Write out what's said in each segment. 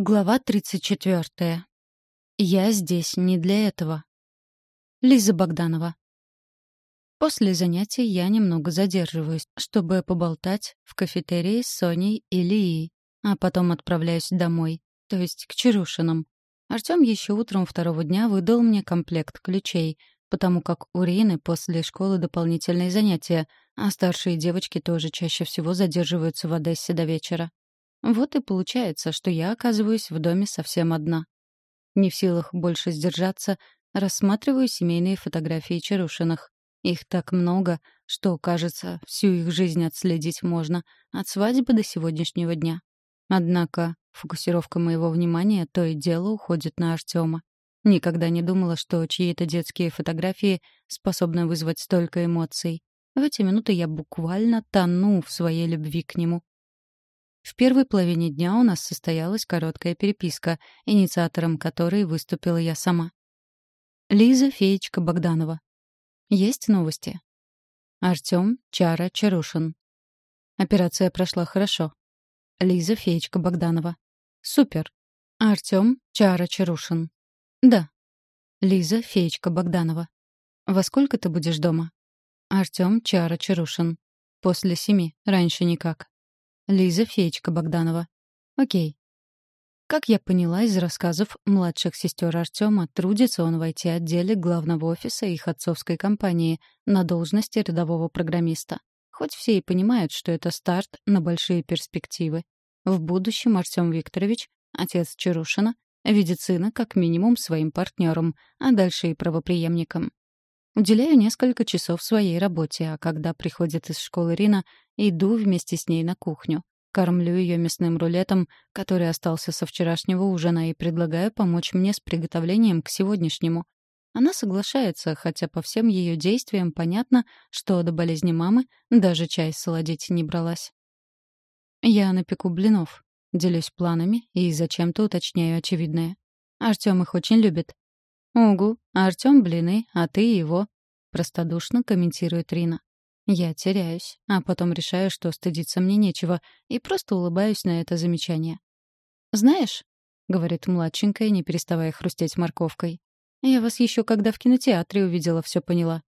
Глава 34. Я здесь не для этого. Лиза Богданова. После занятий я немного задерживаюсь, чтобы поболтать в кафетерии с Соней и Лией, а потом отправляюсь домой, то есть к Чарушинам. Артём еще утром второго дня выдал мне комплект ключей, потому как у Рины после школы дополнительные занятия, а старшие девочки тоже чаще всего задерживаются в Одессе до вечера. Вот и получается, что я оказываюсь в доме совсем одна. Не в силах больше сдержаться, рассматриваю семейные фотографии Чарушиных. Их так много, что, кажется, всю их жизнь отследить можно, от свадьбы до сегодняшнего дня. Однако фокусировка моего внимания то и дело уходит на Артема. Никогда не думала, что чьи-то детские фотографии способны вызвать столько эмоций. В эти минуты я буквально тону в своей любви к нему. В первой половине дня у нас состоялась короткая переписка, инициатором которой выступила я сама. Лиза Феечка Богданова. Есть новости. Артём Чара Чарушин. Операция прошла хорошо. Лиза Феечка Богданова. Супер. Артём Чара Чарушин. Да. Лиза Феечка Богданова. Во сколько ты будешь дома? Артём Чара Чарушин. После семи, раньше никак. Лиза Феечка Богданова. Окей. Как я поняла из рассказов младших сестер Артема, трудится он в IT-отделе главного офиса их отцовской компании на должности рядового программиста. Хоть все и понимают, что это старт на большие перспективы. В будущем Артем Викторович, отец Чарушина, видит сына как минимум своим партнером, а дальше и правопреемником. Уделяю несколько часов своей работе, а когда приходит из школы Рина, иду вместе с ней на кухню. Кормлю ее мясным рулетом, который остался со вчерашнего ужина, и предлагаю помочь мне с приготовлением к сегодняшнему. Она соглашается, хотя по всем ее действиям понятно, что до болезни мамы даже чай солодить не бралась. Я напеку блинов, делюсь планами и зачем-то уточняю очевидное. Артем их очень любит. «Угу, Артём блины, а ты его», — простодушно комментирует Рина. Я теряюсь, а потом решаю, что стыдиться мне нечего, и просто улыбаюсь на это замечание. «Знаешь», — говорит младшенькая, не переставая хрустеть морковкой, «я вас еще когда в кинотеатре увидела, все поняла».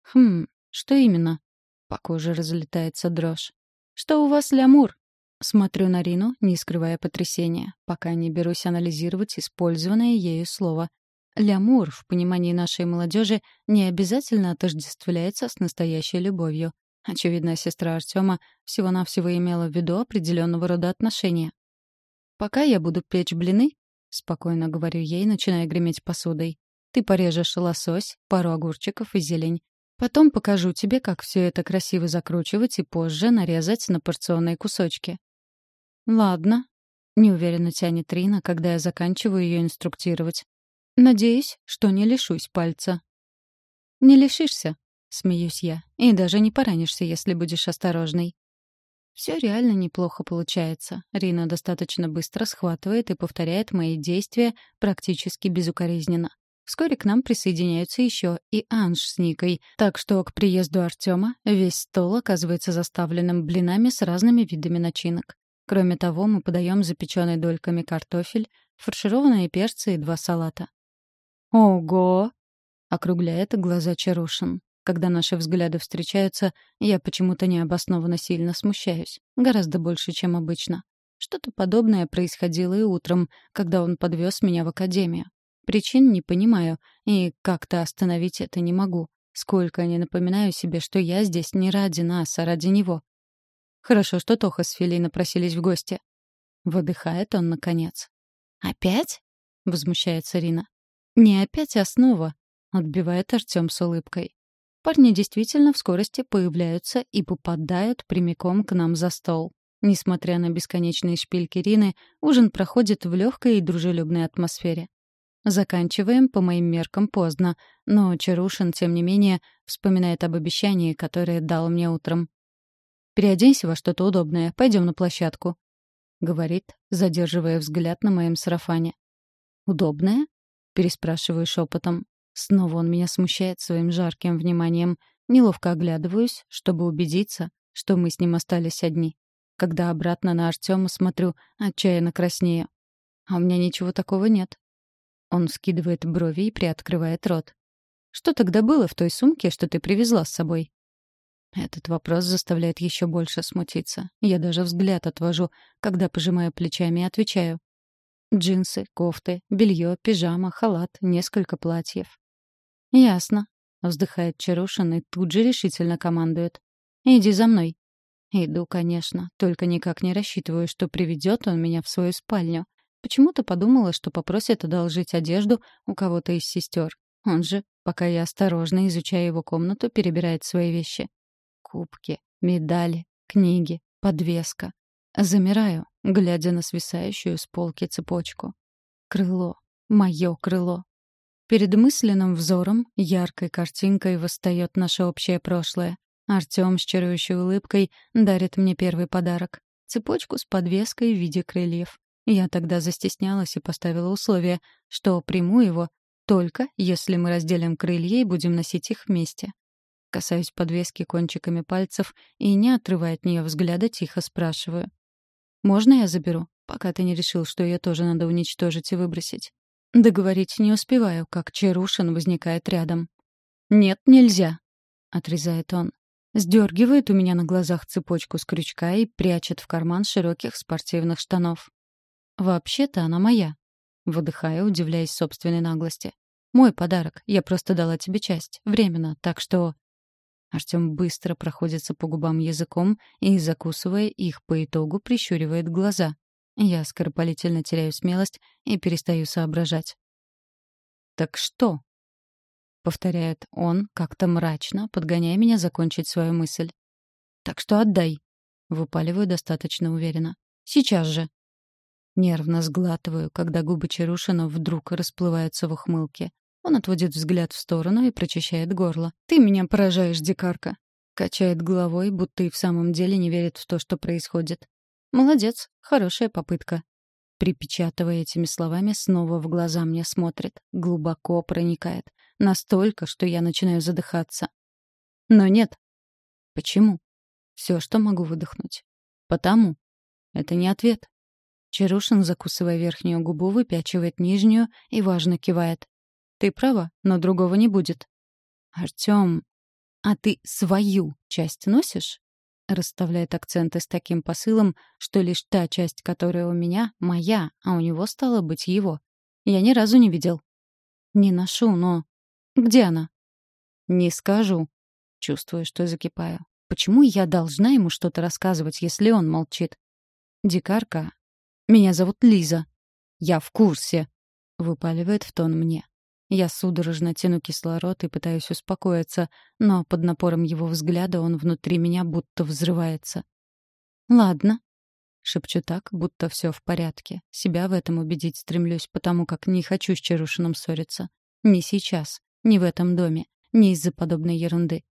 «Хм, что именно?» По коже разлетается дрожь. «Что у вас лямур?» Смотрю на Рину, не скрывая потрясения, пока не берусь анализировать использованное ею слово. Лямур в понимании нашей молодежи не обязательно отождествляется с настоящей любовью. Очевидно, сестра Артема всего-навсего имела в виду определенного рода отношения. «Пока я буду печь блины», — спокойно говорю ей, начиная греметь посудой, «ты порежешь лосось, пару огурчиков и зелень. Потом покажу тебе, как все это красиво закручивать и позже нарезать на порционные кусочки». «Ладно», — неуверенно тянет Рина, когда я заканчиваю ее инструктировать. Надеюсь, что не лишусь пальца. Не лишишься, смеюсь я, и даже не поранишься, если будешь осторожной. Все реально неплохо получается. Рина достаточно быстро схватывает и повторяет мои действия практически безукоризненно. Вскоре к нам присоединяются еще и Анж с Никой, так что к приезду Артема весь стол оказывается заставленным блинами с разными видами начинок. Кроме того, мы подаем запеченный дольками картофель, фаршированные перцы и два салата. «Ого!» — округляет глаза Чарушин. Когда наши взгляды встречаются, я почему-то необоснованно сильно смущаюсь. Гораздо больше, чем обычно. Что-то подобное происходило и утром, когда он подвез меня в академию. Причин не понимаю, и как-то остановить это не могу. Сколько не напоминаю себе, что я здесь не ради нас, а ради него. Хорошо, что Тоха с Филей напросились в гости. Выдыхает он наконец. «Опять?» — возмущается Рина. «Не опять основа», — отбивает Артём с улыбкой. Парни действительно в скорости появляются и попадают прямиком к нам за стол. Несмотря на бесконечные шпильки Рины, ужин проходит в легкой и дружелюбной атмосфере. Заканчиваем по моим меркам поздно, но Чарушин, тем не менее, вспоминает об обещании, которое дал мне утром. «Переоденься во что-то удобное, пойдем на площадку», — говорит, задерживая взгляд на моем сарафане. «Удобное?» Переспрашиваю шепотом. Снова он меня смущает своим жарким вниманием. Неловко оглядываюсь, чтобы убедиться, что мы с ним остались одни. Когда обратно на Артема смотрю, отчаянно краснею. А у меня ничего такого нет. Он скидывает брови и приоткрывает рот. Что тогда было в той сумке, что ты привезла с собой? Этот вопрос заставляет еще больше смутиться. Я даже взгляд отвожу, когда пожимаю плечами и отвечаю. Джинсы, кофты, белье, пижама, халат, несколько платьев. «Ясно», — вздыхает Чарушин и тут же решительно командует. «Иди за мной». Иду, конечно, только никак не рассчитываю, что приведет он меня в свою спальню. Почему-то подумала, что попросит одолжить одежду у кого-то из сестер. Он же, пока я осторожно изучаю его комнату, перебирает свои вещи. Кубки, медали, книги, подвеска. Замираю, глядя на свисающую с полки цепочку. Крыло. Мое крыло. Перед мысленным взором яркой картинкой восстает наше общее прошлое. Артём с чарующей улыбкой дарит мне первый подарок — цепочку с подвеской в виде крыльев. Я тогда застеснялась и поставила условие, что приму его только если мы разделим крылья и будем носить их вместе. Касаюсь подвески кончиками пальцев и, не отрывая от нее взгляда, тихо спрашиваю. «Можно я заберу, пока ты не решил, что ее тоже надо уничтожить и выбросить?» Договорить не успеваю, как Чарушин возникает рядом. «Нет, нельзя», — отрезает он. Сдергивает у меня на глазах цепочку с крючка и прячет в карман широких спортивных штанов. «Вообще-то она моя», — выдыхая, удивляясь собственной наглости. «Мой подарок. Я просто дала тебе часть. Временно. Так что...» Артём быстро проходится по губам языком и, закусывая их по итогу, прищуривает глаза. Я скоропалительно теряю смелость и перестаю соображать. «Так что?» повторяет он как-то мрачно, подгоняя меня закончить свою мысль. Так что отдай, выпаливаю достаточно уверенно. Сейчас же. Нервно сглатываю, когда губы Чарушина вдруг расплываются в ухмылке. Он отводит взгляд в сторону и прочищает горло. «Ты меня поражаешь, дикарка!» Качает головой, будто и в самом деле не верит в то, что происходит. «Молодец, хорошая попытка». Припечатывая этими словами, снова в глаза мне смотрит, глубоко проникает. Настолько, что я начинаю задыхаться. Но нет. Почему? Все, что могу выдохнуть. Потому. Это не ответ. Чарушин, закусывая верхнюю губу, выпячивает нижнюю и важно кивает. Ты права, но другого не будет. Артём, а ты свою часть носишь? Расставляет акценты с таким посылом, что лишь та часть, которая у меня, моя, а у него стало быть его. Я ни разу не видел. Не ношу, но «Где она?» «Не скажу». Чувствую, что закипаю. Почему я должна ему что-то рассказывать, если он молчит? «Дикарка. Меня зовут Лиза. Я в курсе», — выпаливает в тон мне. Я судорожно тяну кислород и пытаюсь успокоиться, но под напором его взгляда он внутри меня будто взрывается. «Ладно», — шепчу так, будто все в порядке. Себя в этом убедить стремлюсь, потому как не хочу с Чарушиным ссориться. Не сейчас. Не в этом доме. Не из-за подобной ерунды.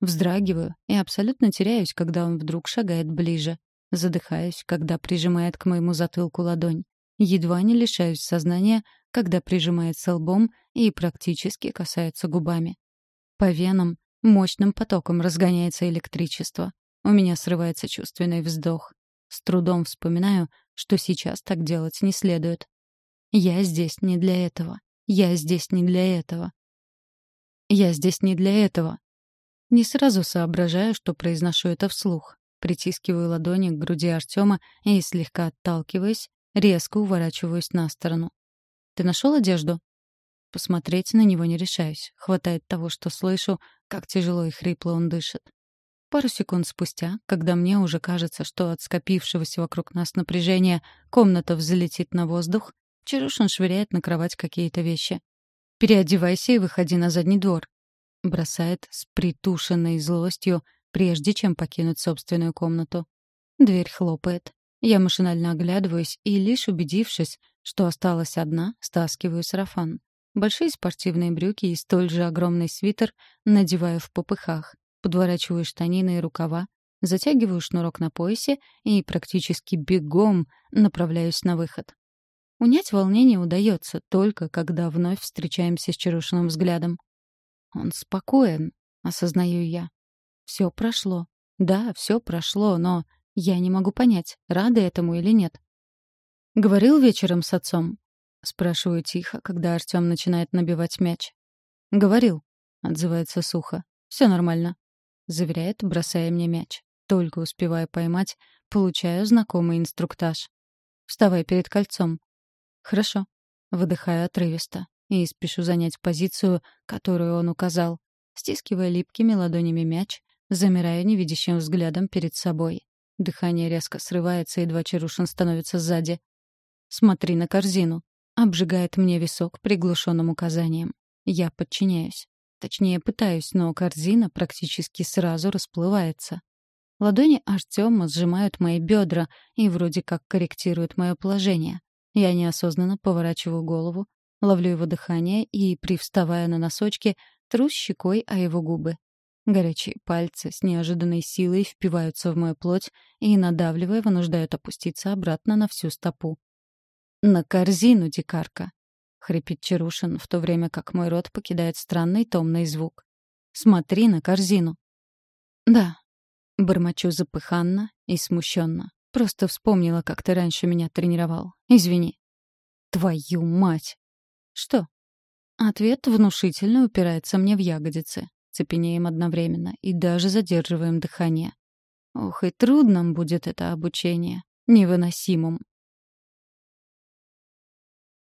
Вздрагиваю и абсолютно теряюсь, когда он вдруг шагает ближе. Задыхаюсь, когда прижимает к моему затылку ладонь. Едва не лишаюсь сознания, когда прижимается лбом и практически касается губами. По венам мощным потоком разгоняется электричество. У меня срывается чувственный вздох. С трудом вспоминаю, что сейчас так делать не следует. Я здесь не для этого. Я здесь не для этого. Я здесь не для этого. Не сразу соображаю, что произношу это вслух. Притискиваю ладони к груди Артема и, слегка отталкиваясь, резко уворачиваюсь на сторону. «Ты нашел одежду?» Посмотреть на него не решаюсь. Хватает того, что слышу, как тяжело и хрипло он дышит. Пару секунд спустя, когда мне уже кажется, что от скопившегося вокруг нас напряжения комната взлетит на воздух, Чарушин швыряет на кровать какие-то вещи. «Переодевайся и выходи на задний двор», — бросает с притушенной злостью, прежде чем покинуть собственную комнату. Дверь хлопает. Я машинально оглядываюсь и, лишь убедившись, что осталась одна, стаскиваю сарафан. Большие спортивные брюки и столь же огромный свитер надеваю в попыхах, подворачиваю штанины и рукава, затягиваю шнурок на поясе и практически бегом направляюсь на выход. Унять волнение удается только, когда вновь встречаемся с Чарушиным взглядом. Он спокоен, осознаю я. Все прошло. Да, все прошло, но я не могу понять, рада этому или нет. «Говорил вечером с отцом?» — спрашиваю тихо, когда Артём начинает набивать мяч. «Говорил», — отзывается сухо. «Всё нормально», — заверяет, бросая мне мяч. Только успеваю поймать, получаю знакомый инструктаж. «Вставай перед кольцом». «Хорошо». Выдыхаю отрывисто и спешу занять позицию, которую он указал. Стискивая липкими ладонями мяч, замираю невидящим взглядом перед собой. Дыхание резко срывается, едва Чарушин становится сзади. «Смотри на корзину», — обжигает мне висок приглушенным указанием. Я подчиняюсь. Точнее, пытаюсь, но корзина практически сразу расплывается. Ладони Артема сжимают мои бедра и вроде как корректируют мое положение. Я неосознанно поворачиваю голову, ловлю его дыхание и, привставая на носочки, трус щекой о его губы. Горячие пальцы с неожиданной силой впиваются в мою плоть и, надавливая, вынуждают опуститься обратно на всю стопу. «На корзину, дикарка!» — хрипит Чарушин, в то время как мой рот покидает странный томный звук. «Смотри на корзину!» «Да», — бормочу запыханно и смущенно. «Просто вспомнила, как ты раньше меня тренировал. Извини». «Твою мать!» «Что?» Ответ внушительно упирается мне в ягодицы. Цепенеем одновременно и даже задерживаем дыхание. Ох, и трудным будет это обучение. Невыносимым.